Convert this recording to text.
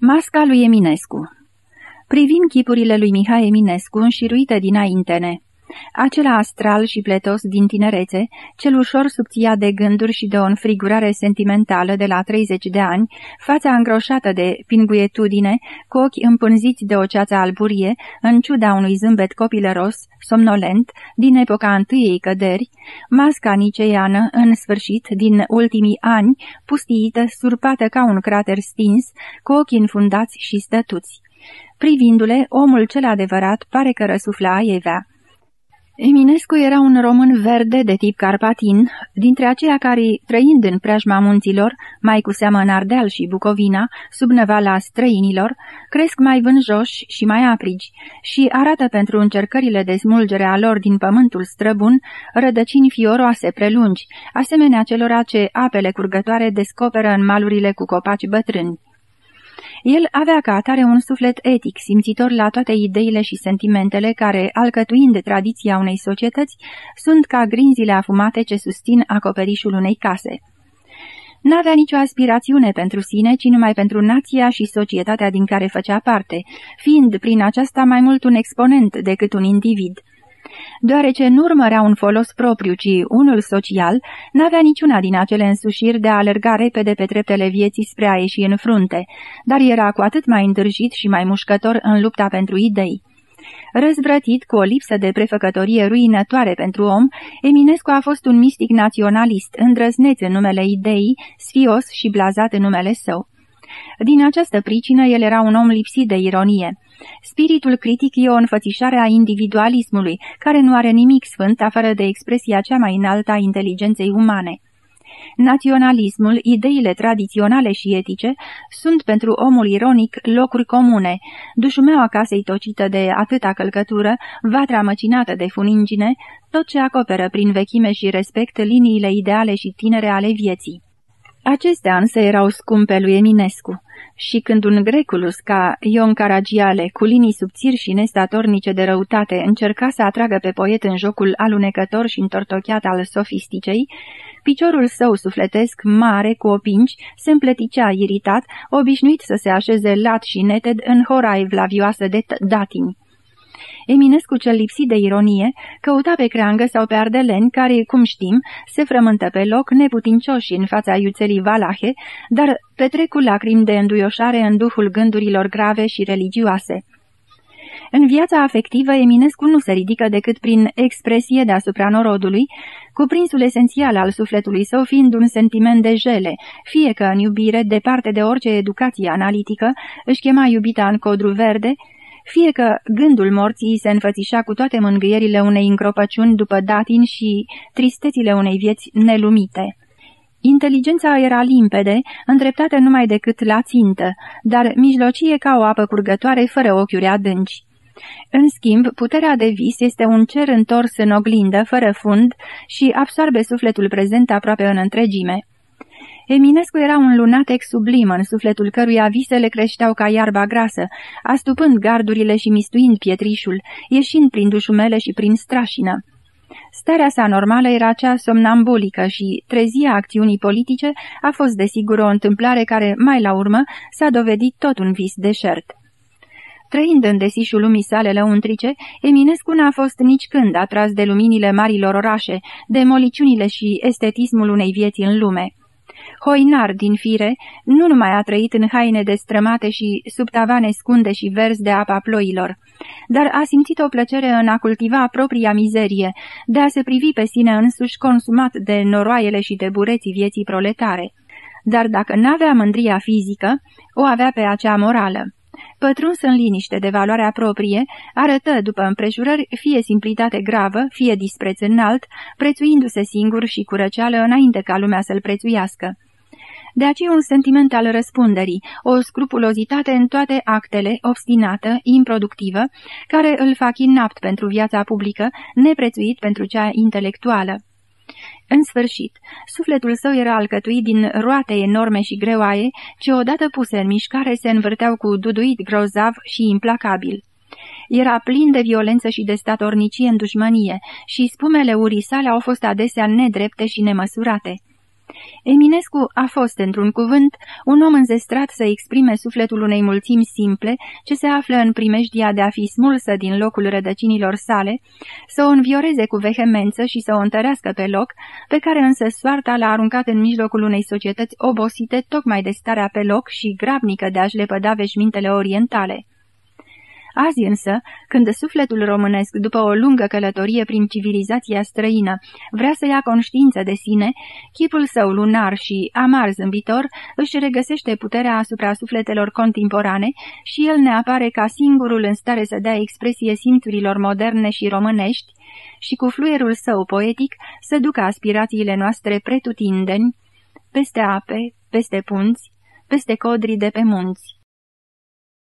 Masca lui Eminescu. Privind chipurile lui Mihai Eminescu înșiruite dinaintene, acela astral și pletos din tinerețe, cel ușor subția de gânduri și de o înfrigurare sentimentală de la 30 de ani, fața îngroșată de pinguietudine, cu ochi împânziți de o ceață alburie, în ciuda unui zâmbet copilăros, somnolent, din epoca întâiei căderi, masca niceiană, în sfârșit, din ultimii ani, pustiită, surpată ca un crater stins, cu ochii înfundați și stătuți. Privindu-le, omul cel adevărat pare că răsufla aievea. Eminescu era un român verde de tip carpatin, dintre aceia care, trăind în preajma munților, mai cu seamă în Ardeal și Bucovina, sub năvala străinilor, cresc mai vânjoși și mai aprigi și arată pentru încercările de smulgere a lor din pământul străbun rădăcini fioroase prelungi, asemenea celora ce apele curgătoare descoperă în malurile cu copaci bătrâni. El avea ca atare un suflet etic, simțitor la toate ideile și sentimentele care, alcătuind tradiția unei societăți, sunt ca grinzile afumate ce susțin acoperișul unei case. N-avea nicio aspirațiune pentru sine, ci numai pentru nația și societatea din care făcea parte, fiind prin aceasta mai mult un exponent decât un individ deoarece nu urmărea un folos propriu, ci unul social, n-avea niciuna din acele însușiri de a alerga repede pe treptele vieții spre a ieși în frunte, dar era cu atât mai îndrăjit și mai mușcător în lupta pentru idei. Răzvrătit cu o lipsă de prefăcătorie ruinătoare pentru om, Eminescu a fost un mistic naționalist, îndrăzneț în numele ideii, sfios și blazat în numele său. Din această pricină el era un om lipsit de ironie. Spiritul critic e o înfățișare a individualismului, care nu are nimic sfânt afară de expresia cea mai înaltă a inteligenței umane. Naționalismul, ideile tradiționale și etice sunt pentru omul ironic locuri comune, dușumeaua casei tocită de atâta călcătură, vatra măcinată de funingine, tot ce acoperă prin vechime și respect liniile ideale și tinere ale vieții. Acestea însă erau scumpe lui Eminescu și când un greculus ca Ion Caragiale, cu linii subțiri și nestatornice de răutate, încerca să atragă pe poet în jocul alunecător și întortocheat al sofisticei, piciorul său sufletesc, mare, cu opinci, se împleticea iritat, obișnuit să se așeze lat și neted în hora evlavioasă de datini. Eminescu cel lipsit de ironie căuta pe creangă sau pe ardeleni care, cum știm, se frământă pe loc neputincioși în fața iuțelii valahe, dar petrecu lacrimi de înduioșare în duhul gândurilor grave și religioase. În viața afectivă, Eminescu nu se ridică decât prin expresie deasupra norodului, cuprinsul esențial al sufletului său fiind un sentiment de jele, fie că în iubire, departe de orice educație analitică, își chema iubita în codru verde, fie că gândul morții se înfățișa cu toate mângâierile unei încropăciuni după datin și tristețile unei vieți nelumite. Inteligența era limpede, îndreptată numai decât la țintă, dar mijlocie ca o apă curgătoare fără ochiuri adânci. În schimb, puterea de vis este un cer întors în oglindă, fără fund, și absorbe sufletul prezent aproape în întregime. Eminescu era un lunatec sublim în sufletul căruia visele creșteau ca iarba grasă, astupând gardurile și mistuind pietrișul, ieșind prin dușumele și prin strașină. Starea sa normală era cea somnambulică și trezia acțiunii politice a fost desigur o întâmplare care, mai la urmă, s-a dovedit tot un vis deșert. Trăind în desișul lumii sale lăuntrice, Eminescu n-a fost nici când atras de luminile marilor orașe, de moliciunile și estetismul unei vieți în lume. Hoinar din fire, nu numai a trăit în haine destrămate și sub tavane scunde și verzi de apa ploilor, dar a simțit o plăcere în a cultiva propria mizerie, de a se privi pe sine însuși consumat de noroaiele și de bureții vieții proletare. Dar dacă n-avea mândria fizică, o avea pe acea morală. Pătruns în liniște de valoarea proprie, arătă după împrejurări fie simplitate gravă, fie dispreț înalt, prețuindu-se singur și curăceală înainte ca lumea să-l prețuiască. De aceea un sentiment al răspunderii, o scrupulozitate în toate actele, obstinată, improductivă, care îl fac inapt pentru viața publică, neprețuit pentru cea intelectuală. În sfârșit, sufletul său era alcătuit din roate enorme și greoaie, ce odată puse în mișcare se învârteau cu duduit grozav și implacabil. Era plin de violență și de statornicie în dușmănie și spumele urii sale au fost adesea nedrepte și nemăsurate. Eminescu a fost, într-un cuvânt, un om înzestrat să exprime sufletul unei mulțimi simple, ce se află în primejdia de a fi smulsă din locul rădăcinilor sale, să o învioreze cu vehemență și să o întărească pe loc, pe care însă soarta l-a aruncat în mijlocul unei societăți obosite tocmai de starea pe loc și grabnică de a-și lepăda veșmintele orientale. Azi însă, când sufletul românesc, după o lungă călătorie prin civilizația străină, vrea să ia conștiință de sine, chipul său lunar și amar zâmbitor își regăsește puterea asupra sufletelor contemporane și el ne apare ca singurul în stare să dea expresie simțurilor moderne și românești și cu fluierul său poetic să ducă aspirațiile noastre pretutindeni, peste ape, peste punți, peste codri de pe munți.